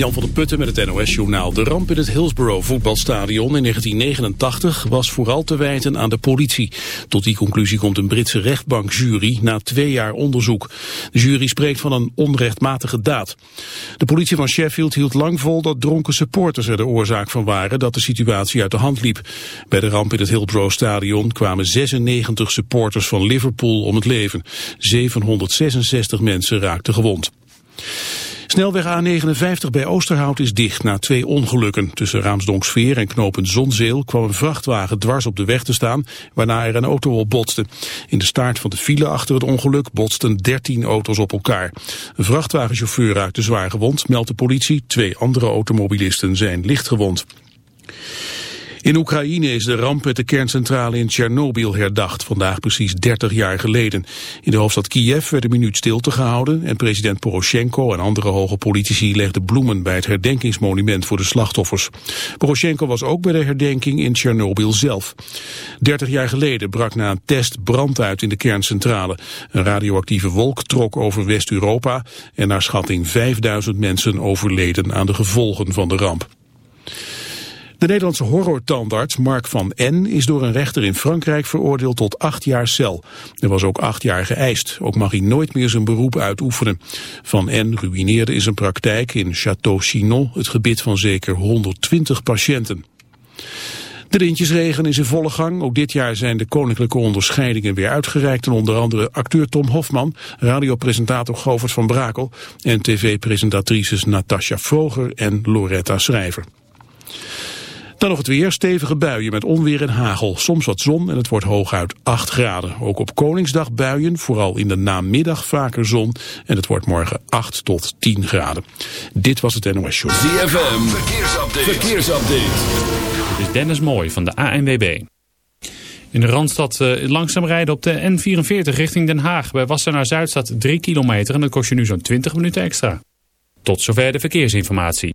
Jan van der Putten met het NOS-journaal. De ramp in het Hillsborough voetbalstadion in 1989 was vooral te wijten aan de politie. Tot die conclusie komt een Britse rechtbankjury na twee jaar onderzoek. De jury spreekt van een onrechtmatige daad. De politie van Sheffield hield lang vol dat dronken supporters er de oorzaak van waren dat de situatie uit de hand liep. Bij de ramp in het Hillsborough stadion kwamen 96 supporters van Liverpool om het leven. 766 mensen raakten gewond. Snelweg A59 bij Oosterhout is dicht na twee ongelukken. Tussen Raamsdonksveer en knooppunt Zonzeel kwam een vrachtwagen dwars op de weg te staan, waarna er een auto op botste. In de staart van de file achter het ongeluk botsten 13 auto's op elkaar. Een vrachtwagenchauffeur raakte zwaar gewond, meldt de politie. Twee andere automobilisten zijn licht gewond. In Oekraïne is de ramp met de kerncentrale in Tsjernobyl herdacht, vandaag precies 30 jaar geleden. In de hoofdstad Kiev werd een minuut stilte gehouden en president Poroshenko en andere hoge politici legden bloemen bij het herdenkingsmonument voor de slachtoffers. Poroshenko was ook bij de herdenking in Tsjernobyl zelf. 30 jaar geleden brak na een test brand uit in de kerncentrale. Een radioactieve wolk trok over West-Europa en naar schatting 5000 mensen overleden aan de gevolgen van de ramp. De Nederlandse horrortandarts Mark van N. is door een rechter in Frankrijk veroordeeld tot acht jaar cel. Er was ook acht jaar geëist. Ook mag hij nooit meer zijn beroep uitoefenen. Van N. ruïneerde in zijn praktijk in Château Chinon het gebit van zeker 120 patiënten. De Rintjesregen is in volle gang. Ook dit jaar zijn de koninklijke onderscheidingen weer uitgereikt. En onder andere acteur Tom Hofman, radiopresentator Govert van Brakel... en tv-presentatrices Natasja Vroger en Loretta Schrijver. Dan nog het weer, stevige buien met onweer en hagel. Soms wat zon en het wordt hooguit 8 graden. Ook op Koningsdag buien, vooral in de namiddag vaker zon. En het wordt morgen 8 tot 10 graden. Dit was het NOS Show. ZFM, verkeersupdate. verkeersupdate. Dit is Dennis Mooi van de ANWB. In de Randstad uh, langzaam rijden op de N44 richting Den Haag. Bij Wassenaar Zuid staat 3 kilometer en dat kost je nu zo'n 20 minuten extra. Tot zover de verkeersinformatie.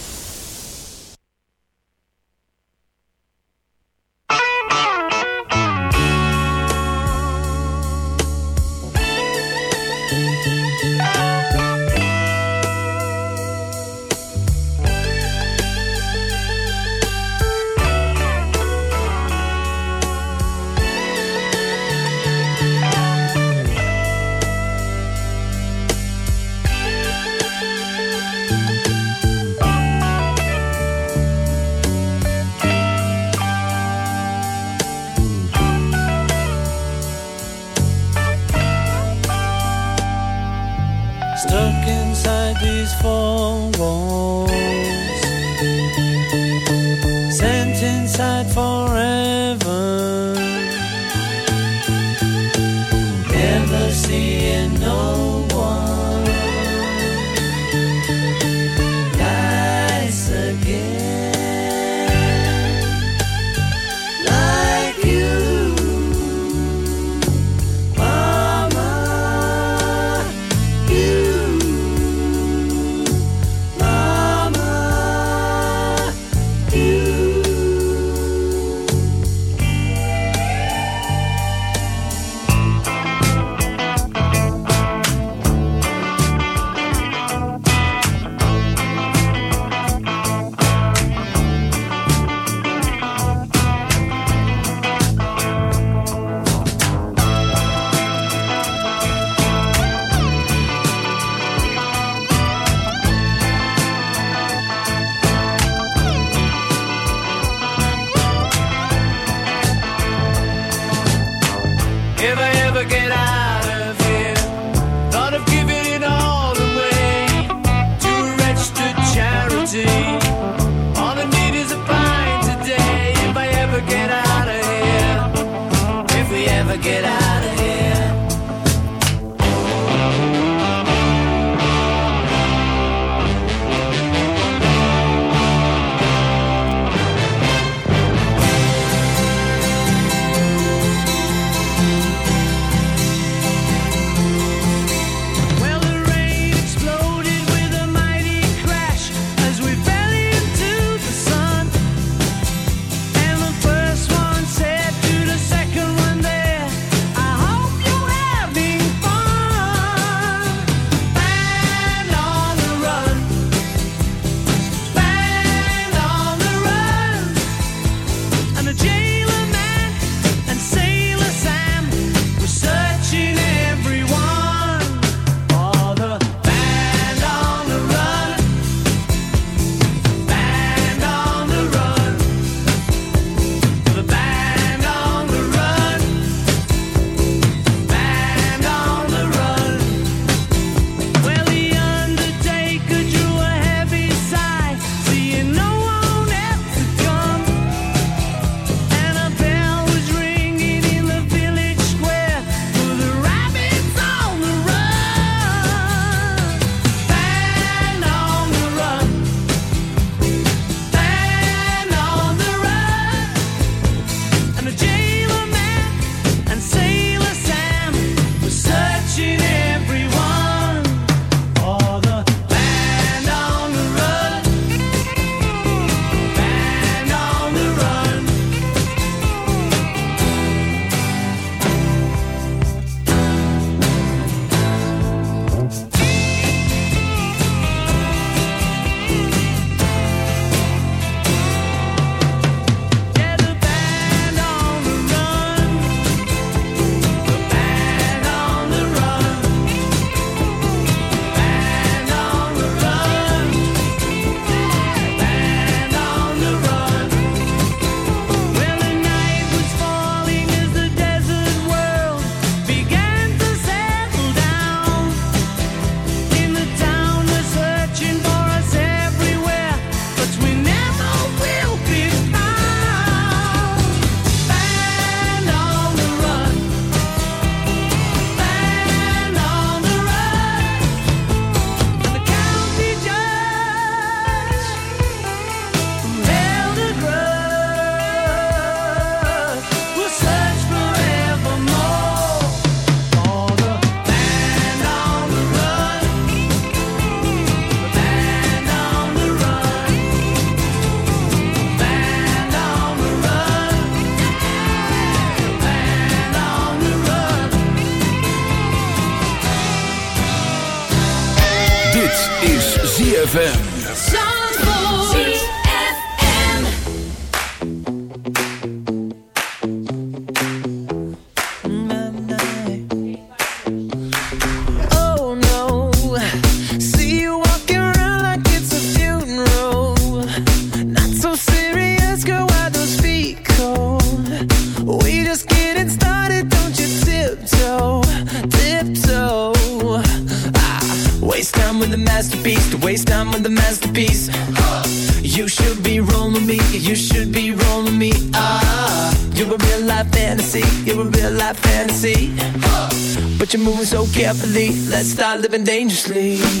Living dangerously.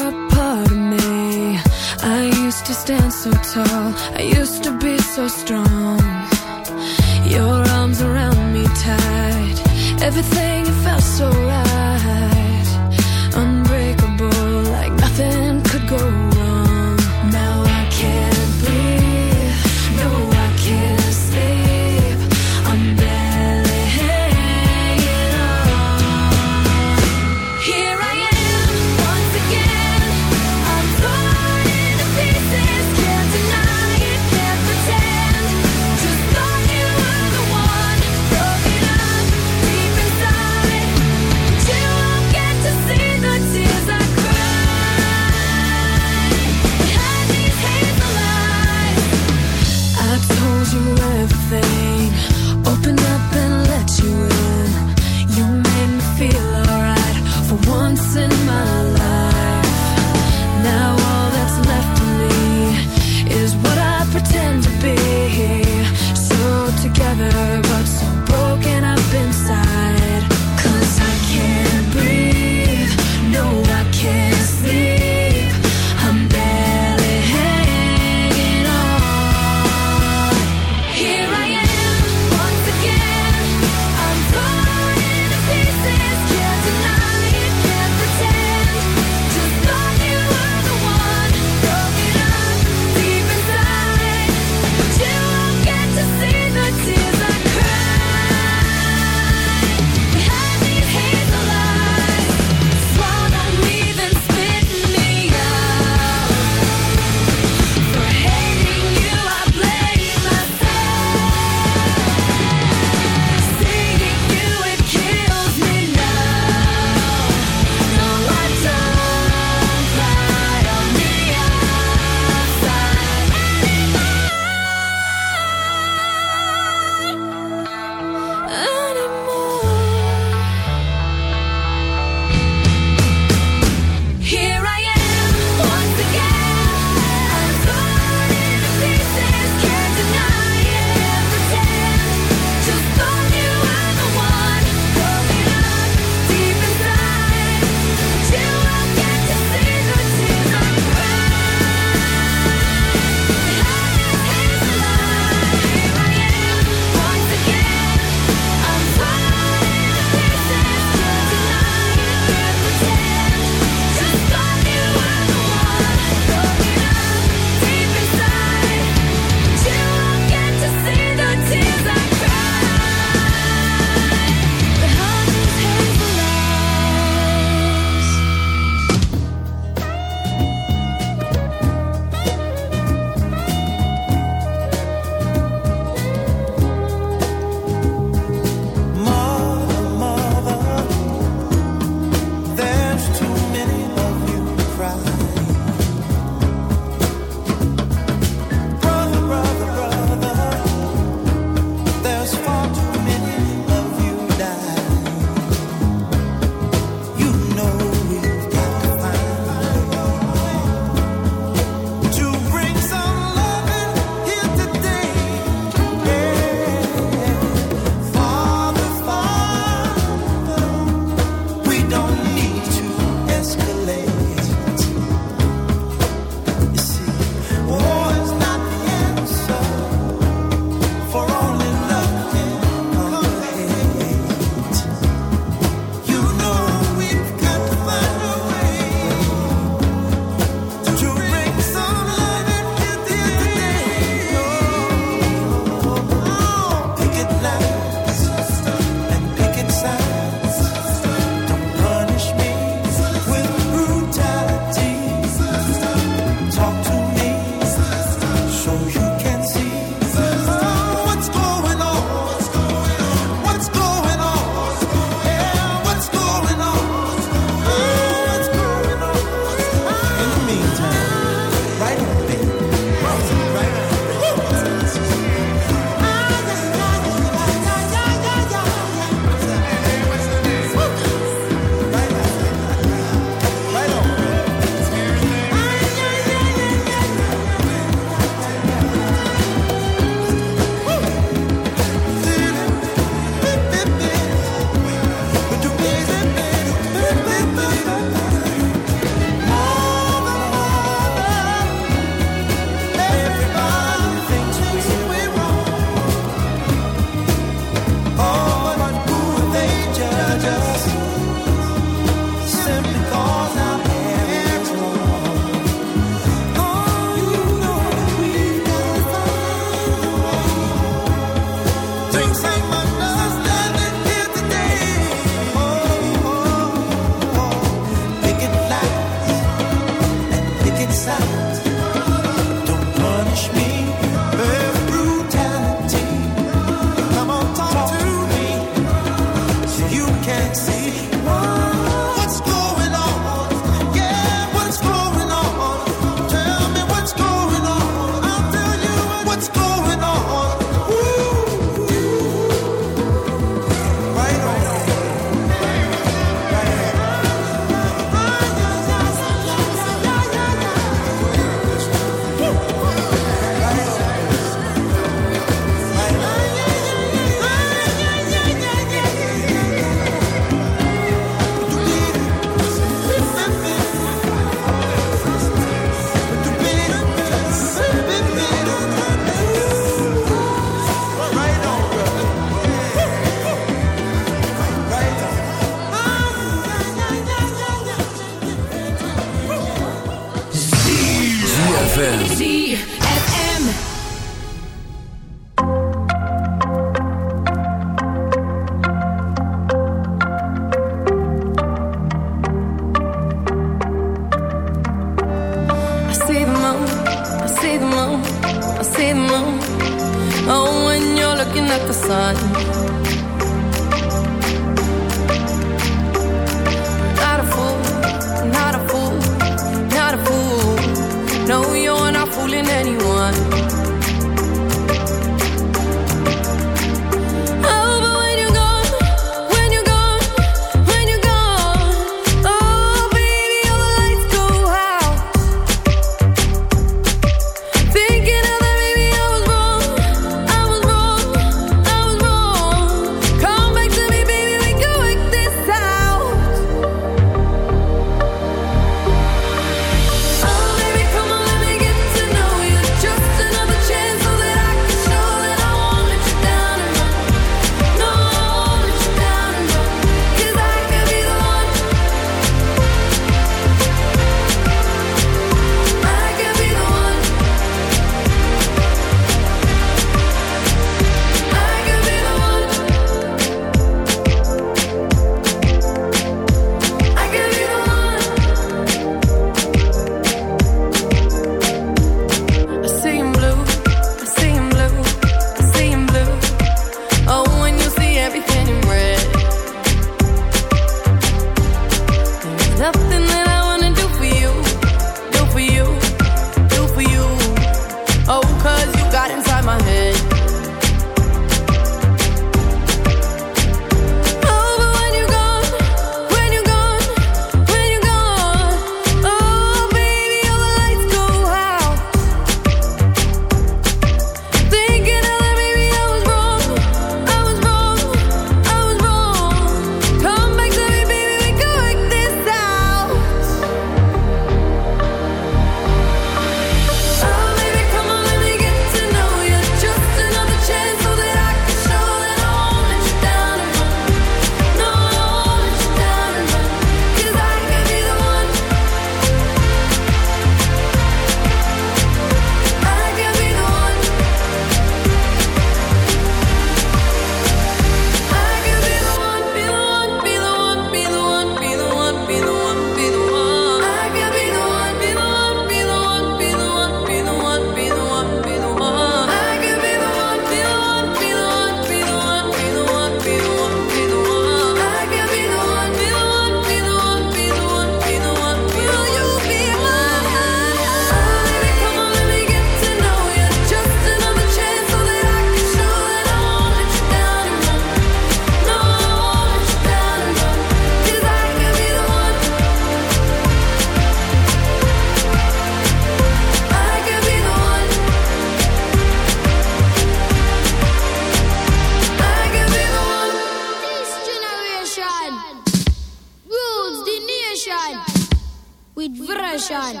with version.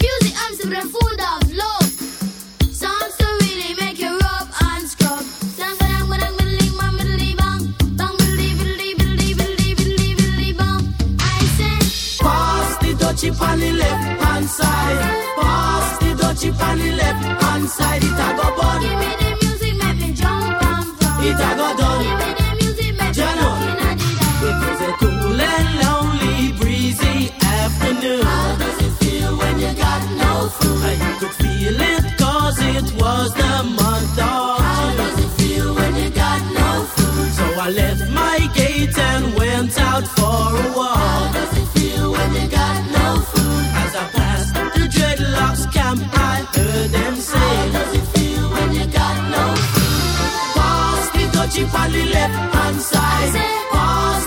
Music arms the food of love. Songs to really make you rub and scrub. Chip Pass the left hand side, pass the dutchie on left hand side. I could feel it cause it was the month of How does it feel when you got no food? So I left my gate and went out for a walk How does it feel when you got no food? As I passed the dreadlocks camp I heard them say How does it feel when you got no food? The touchy on the left hand side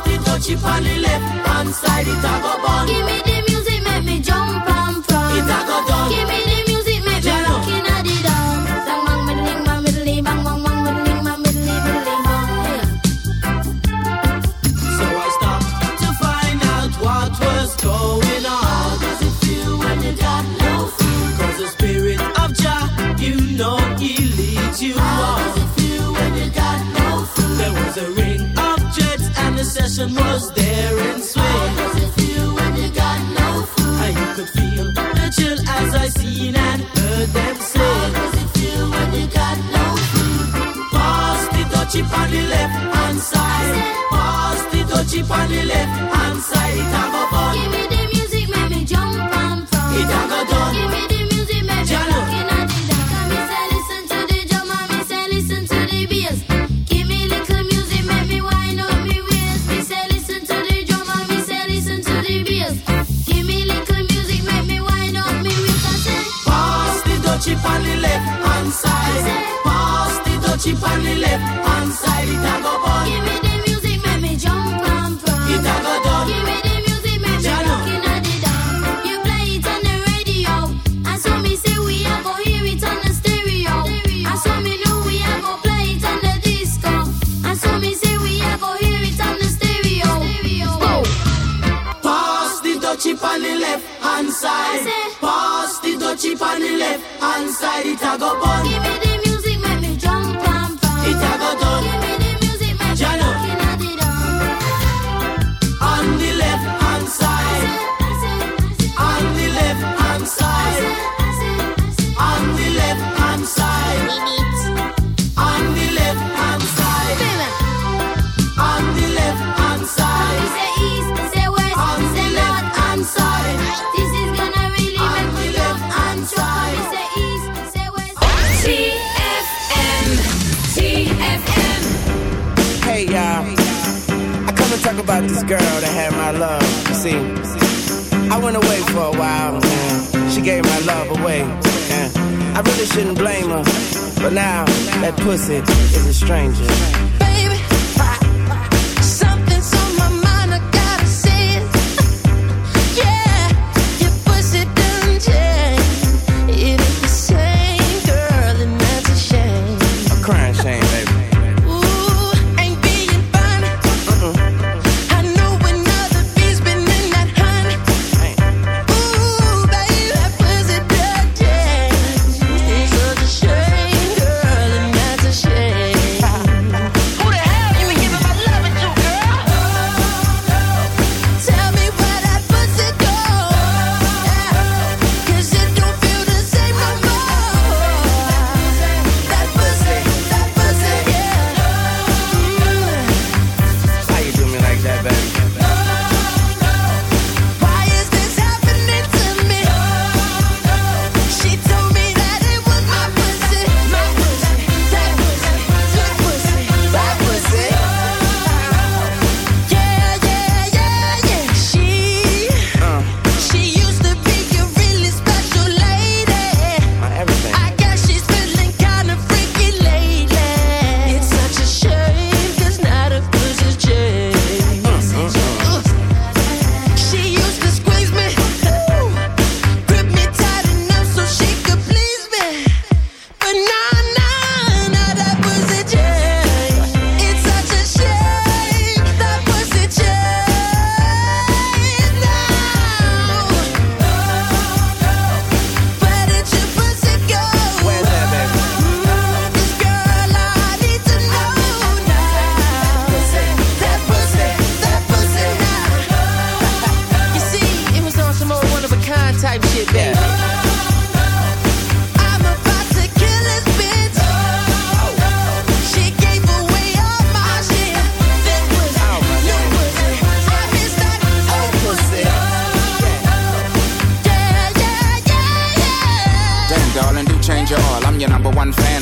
the touchy left hand side It a go bun was there and. How you could feel the chill as I seen and heard them. How does it feel when you got no food? Pass the the left hand side. Pass the the left hand side. It. Give me the music, make me jump and fun. It don't go done. Give me the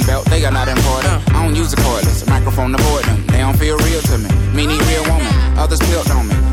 belt, they are not important. I don't use a cordless, microphone to board them. They don't feel real to me. Me need real woman, others built on me.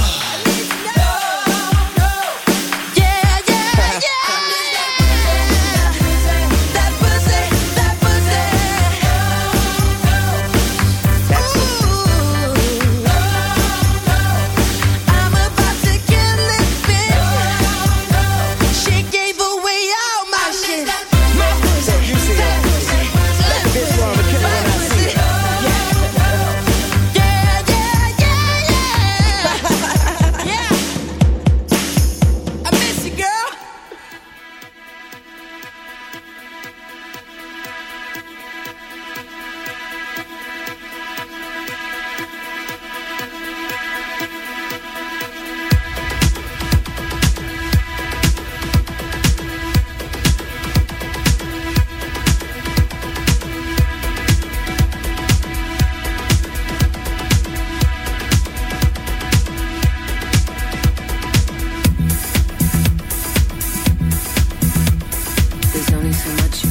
There's only so much